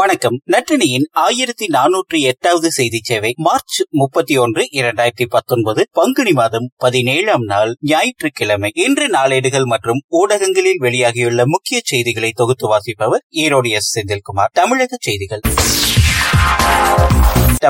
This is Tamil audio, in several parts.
வணக்கம். நற்றினியின் ஆயிரத்தி நானூற்றி எட்டாவது செய்தி சேவை மார்ச் முப்பத்தி ஒன்று இரண்டாயிரத்தி பத்தொன்பது பங்குனி மாதம் பதினேழாம் நாள் ஞாயிற்றுக்கிழமை. இன்று நாளேடுகள் மற்றும் ஊடகங்களில் வெளியாகியுள்ள முக்கிய செய்திகளை தொகுத்து வாசிப்பவர் ஈரோடு எஸ். செந்தில்குமார். தமிழக செய்திகள்.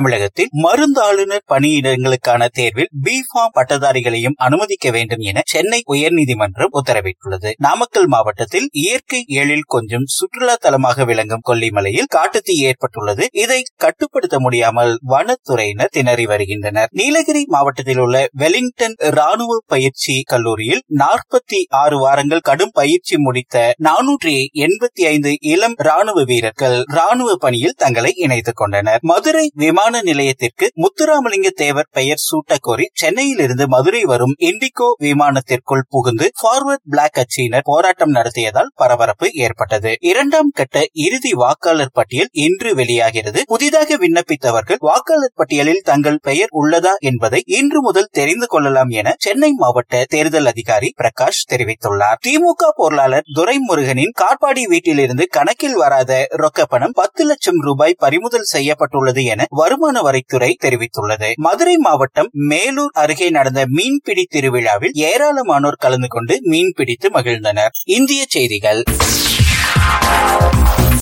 தமிழகத்தில் மருந்தாளுநர் பணியிடங்களுக்கான தேர்வில் பி ஃபார்ம் பட்டதாரிகளையும் அனுமதிக்க வேண்டும் என சென்னை உயர்நீதிமன்றம் உத்தரவிட்டுள்ளது. நாமக்கல் மாவட்டத்தில் இயற்கை எழில் கொஞ்சம் சுற்றுலா தலமாக விளங்கும் கொல்லிமலையில் காட்டுத்தீ ஏற்பட்டுள்ளது. இதை கட்டுப்படுத்த முடியாமல் வனத்துறையினர் திணறி வருகின்றனர். நீலகிரி மாவட்டத்தில் உள்ள வெலிங்டன் ராணுவ பயிற்சி கல்லூரியில் நாற்பத்தி ஆறு வாரங்கள் கடும் பயிற்சி முடித்த நானூற்றி எண்பத்தி ஐந்து இளம் ராணுவ வீரர்கள் ராணுவ பணியில் தங்களை இணைத்துக் கொண்டனர். மதுரை விமான நிலையத்திற்கு முத்துராமலிங்க தேவர் பெயர் சூட்ட கோரி சென்னையில் இருந்து மதுரை வரும் இண்டிகோ விமானத்திற்குள் புகுந்து பார்வர்ட் பிளாக் கட்சியினர் போராட்டம் நடத்தியதால் பரபரப்பு ஏற்பட்டது. இரண்டாம் கட்ட இறுதி வாக்காளர் பட்டியல் இன்று வெளியாகிறது. புதிதாக விண்ணப்பித்தவர்கள் வாக்காளர் பட்டியலில் தங்கள் பெயர் உள்ளதா என்பதை இன்று முதல் தெரிந்து கொள்ளலாம் என சென்னை மாவட்ட தேர்தல் அதிகாரி பிரகாஷ் தெரிவித்துள்ளார். திமுக பொருளாளர் துரைமுருகனின் காட்பாடி வீட்டிலிருந்து கணக்கில் வராத ரொக்க பணம் பத்து லட்சம் ரூபாய் பறிமுதல் செய்யப்பட்டுள்ளது என வரும் வருமான வரித்துறை தெரிவித்துள்ளது. மதுரை மாவட்டம் மேலூர் அருகே நடந்த மீன்பிடி திருவிழாவில் ஏராளமானோர் கலந்து கொண்டு மீன் பிடித்து மகிழ்ந்தனர். இந்திய செய்திகள்.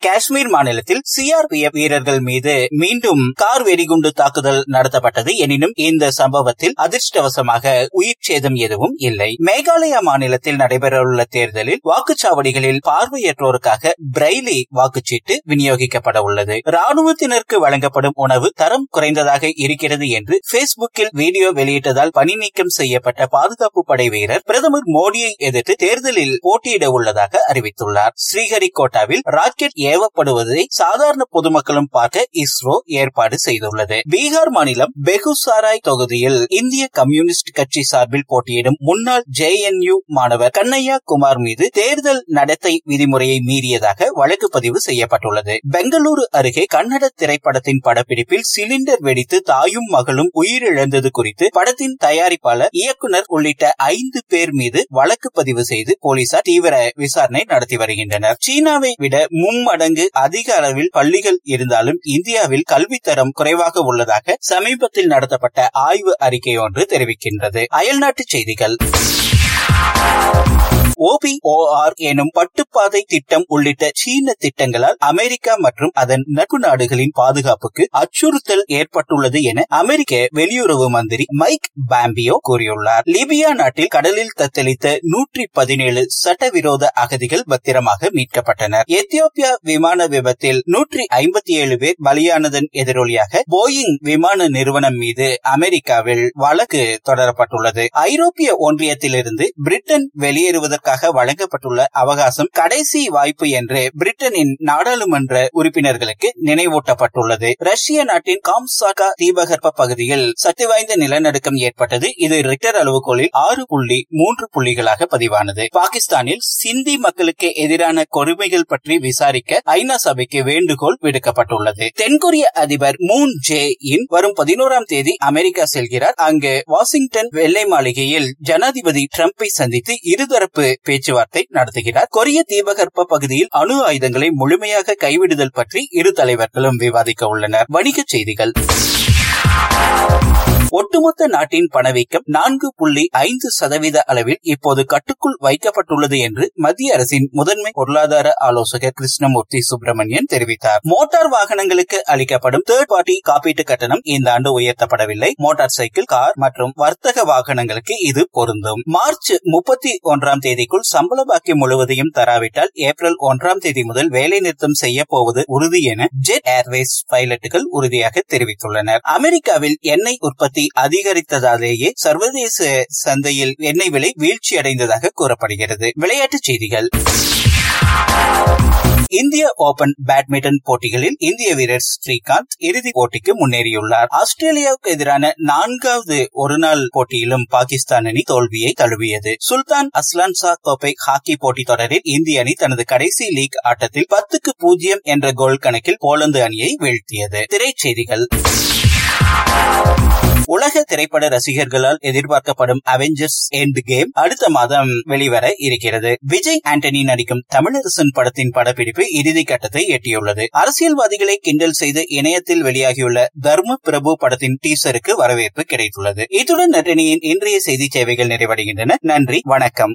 காஷ்மீர் மாநிலத்தில் சிஆர்பிஎஃப் வீரர்கள் மீது மீண்டும் கார் வெடிகுண்டு தாக்குதல் நடத்தப்பட்டது. எனினும் இந்த சம்பவத்தில் அதிர்ஷ்டவசமாக உயிர் சேதம் எதுவும் இல்லை. மேகாலயா மாநிலத்தில் நடைபெறவுள்ள தேர்தலில் வாக்குச்சாவடிகளில் பார்வையற்றோருக்காக பிரெய்லி வாக்குச்சீட்டு விநியோகிக்கப்பட உள்ளது. ராணுவத்தினருக்கு வழங்கப்படும் உணவு தரம் குறைந்ததாக இருக்கிறது என்று பேஸ்புக்கில் வீடியோ வெளியிட்டதால் பணி நீக்கம் செய்யப்பட்ட பாதுகாப்பு படை வீரர் பிரதமர் மோடியை எதிர்த்து தேர்தலில் போட்டியிட உள்ளதாக அறிவித்துள்ளார். ஸ்ரீஹரிகோட்டாவில் ராக்கெட் ஏவப்படுவதை சாதாரண பொதுமக்களும் பார்க்க இஸ்ரோ ஏற்பாடு செய்துள்ளது. பீகார் மாநிலம் பெகுசாராய் தொகுதியில் இந்திய கம்யூனிஸ்ட் கட்சி சார்பில் போட்டியிடும் முன்னாள் ஜே மாணவர் கண்ணையா குமார் மீது தேர்தல் நடத்தை விதிமுறையை மீறியதாக வழக்கு பதிவு செய்யப்பட்டுள்ளது. பெங்களூரு அருகே கன்னட திரைப்படத்தின் படப்பிடிப்பில் சிலிண்டர் வெடித்து தாயும் மகளும் உயிரிழந்தது குறித்து படத்தின் தயாரிப்பாளர் இயக்குனர் உள்ளிட்ட ஐந்து பேர் மீது வழக்கு பதிவு செய்து போலீசார் தீவிர விசாரணை நடத்தி வருகின்றனர். சீனாவை விட மடங்கு அதிக அளவில் பள்ளிகள் இருந்தாலும் இந்தியாவில் கல்வித்தரம் குறைவாக உள்ளதாக சமீபத்தில் நடத்தப்பட்ட ஆய்வு அறிக்கை ஒன்று தெரிவிக்கின்றது. அயல்நாட்டு செய்திகள். ஓபி ஓஆர் எனும் பட்டுப்பாதை திட்டம் உள்ளிட்ட சீன திட்டங்களால் அமெரிக்கா மற்றும் அதன் நட்பு நாடுகளின் பாதுகாப்புக்கு அச்சுறுத்தல் ஏற்பட்டுள்ளது என அமெரிக்க வெளியுறவு மந்திரி மைக் பாம்பியோ கூறியுள்ளார். லிபியா நாட்டில் கடலில் தத்தளித்த நூற்றி பதினேழு சட்டவிரோத அகதிகள் பத்திரமாக மீட்கப்பட்டனர். எத்தியோப்பியா விமான விபத்தில் நூற்றி ஐம்பத்தி ஏழு பேர் பலியானதன் எதிரொலியாக போயிங் விமான நிறுவனம் மீது அமெரிக்காவில் வழக்கு தொடரப்பட்டுள்ளது. ஐரோப்பிய ஒன்றியத்திலிருந்து பிரிட்டன் வெளியேறுவதற்கு நாட்களுக்காக வழங்கப்பட்டுள்ள அவகாசம் கடைசி வாய்ப்பு என்று பிரிட்டனின் நாடாளுமன்ற உறுப்பினர்களுக்கு நினைவூட்டப்பட்டுள்ளது. ரஷ்ய நாட்டின் காம்சாகா தீபகற்ப பகுதியில் சக்திவாய்ந்த நிலநடுக்கம் ஏற்பட்டது. இது ரிக்டர் அளவுகோலில் ஆறு புள்ளி மூன்று புள்ளிகளாக பதிவானது. பாகிஸ்தானில் சிந்தி மக்களுக்கு எதிரான கொடுமைகள் பற்றி விசாரிக்க ஐநா சபைக்கு வேண்டுகோள் விடுக்கப்பட்டுள்ளது. தென்கொரிய அதிபர் மூன் ஜே இன் வரும் பதினோராம் தேதி அமெரிக்கா செல்கிறார். அங்கு வாஷிங்டன் வெள்ளை மாளிகையில் ஜனாதிபதி டிரம்பை சந்தித்து இருதரப்பு பேச்சுவார்த்தை நடத்துகிறார். கொரிய தீபகற்ப பகுதியில் அணு ஆயுதங்களை முழுமையாக கைவிடுதல் பற்றி இரு தலைவர்களும் விவாதிக்க உள்ளனர். வணிகச் செய்திகள். ஒட்டுமொத்த நாட்டின் பணவீக்கம் நான்கு புள்ளி ஐந்து சதவீத அளவில் இப்போது கட்டுக்குள் வைக்கப்பட்டுள்ளது என்று மத்திய அரசின் முதன்மை பொருளாதார ஆலோசகர் கிருஷ்ணமூர்த்தி சுப்பிரமணியன் தெரிவித்தார். மோட்டார் வாகனங்களுக்கு அளிக்கப்படும் தேர்ட் பார்ட்டி காப்பீட்டு கட்டணம் இந்த ஆண்டு உயர்த்தப்படவில்லை. மோட்டார் சைக்கிள் கார் மற்றும் வர்த்தக வாகனங்களுக்கு இது பொருந்தும். மார்ச் முப்பத்தி ஒன்றாம் தேதிக்குள் சம்பள பாக்கியம் முழுவதையும் தராவிட்டால் ஏப்ரல் ஒன்றாம் தேதி முதல் வேலை நிறுத்தம் செய்ய போவது உறுதி என ஜெட் ஏர்வேஸ் பைலட்டுகள் உறுதியாக தெரிவித்துள்ளனர். அமெரிக்காவில் எண்ணெய் உற்பத்தி உற்பத்தி அதிகரித்ததாலேயே சர்வதேச சந்தையில் எண்ணெய் விலை வீழ்ச்சியடைந்ததாக கூறப்படுகிறது. விளையாட்டுச் செய்திகள். இந்திய ஓபன் பேட்மிண்டன் போட்டிகளில் இந்திய வீரர் ஸ்ரீகாந்த் இறுதிப் போட்டிக்கு முன்னேறியுள்ளார். ஆஸ்திரேலியாவுக்கு எதிரான நான்காவது ஒருநாள் போட்டியிலும் பாகிஸ்தான் அணி தோல்வியை தழுவியது. சுல்தான் அஸ்லான் சா கோப்பை ஹாக்கி போட்டித் தொடரில் இந்திய அணி தனது கடைசி லீக் ஆட்டத்தில் பத்துக்கு பூஜ்ஜியம் என்ற கோல் கணக்கில் போலந்து அணியை வீழ்த்தியது. திரைச்செய்திகள் உலக திரைப்பட ரசிகர்களால் எதிர்பார்க்கப்படும் அவெஞ்சர்ஸ் எண்ட் கேம் அடுத்த மாதம் வெளிவர இருக்கிறது. விஜய் ஆண்டனி நடிக்கும் தமிழரசன் படத்தின் படப்பிடிப்பு இறுதி கட்டத்தை எட்டியுள்ளது. அரசியல்வாதிகளை கிண்டல் செய்து இணையத்தில் வெளியாகியுள்ள தர்ம பிரபு படத்தின் டீசருக்கு வரவேற்பு கிடைத்துள்ளது. இத்துடன் நட்டினியின் இன்றைய செய்தி சேவைகள் நிறைவடைகின்றன. நன்றி வணக்கம்.